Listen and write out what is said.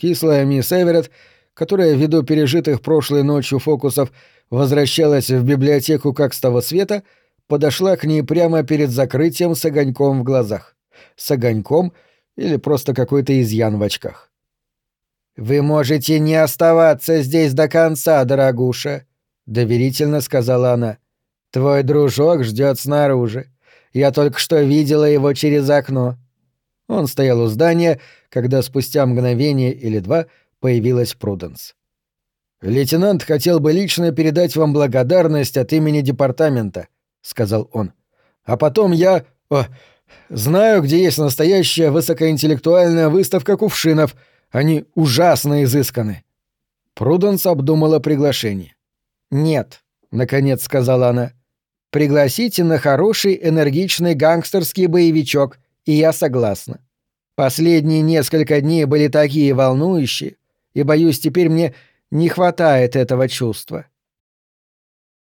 Кислая мисс Эверетт, которая ввиду пережитых прошлой ночью фокусов возвращалась в библиотеку как с того света, подошла к ней прямо перед закрытием с огоньком в глазах. С огоньком или просто какой-то изъян в очках. «Вы можете не оставаться здесь до конца, дорогуша», — доверительно сказала она. «Твой дружок ждет снаружи. Я только что видела его через окно». Он стоял у здания, когда спустя мгновение или два появилась Пруденс. «Лейтенант хотел бы лично передать вам благодарность от имени департамента», — сказал он. «А потом я... О, знаю, где есть настоящая высокоинтеллектуальная выставка кувшинов. Они ужасно изысканы». Пруденс обдумала приглашение. «Нет», — наконец сказала она. «Пригласите на хороший энергичный гангстерский боевичок, и я согласна. Последние несколько дней были такие волнующие, и, боюсь, теперь мне не хватает этого чувства.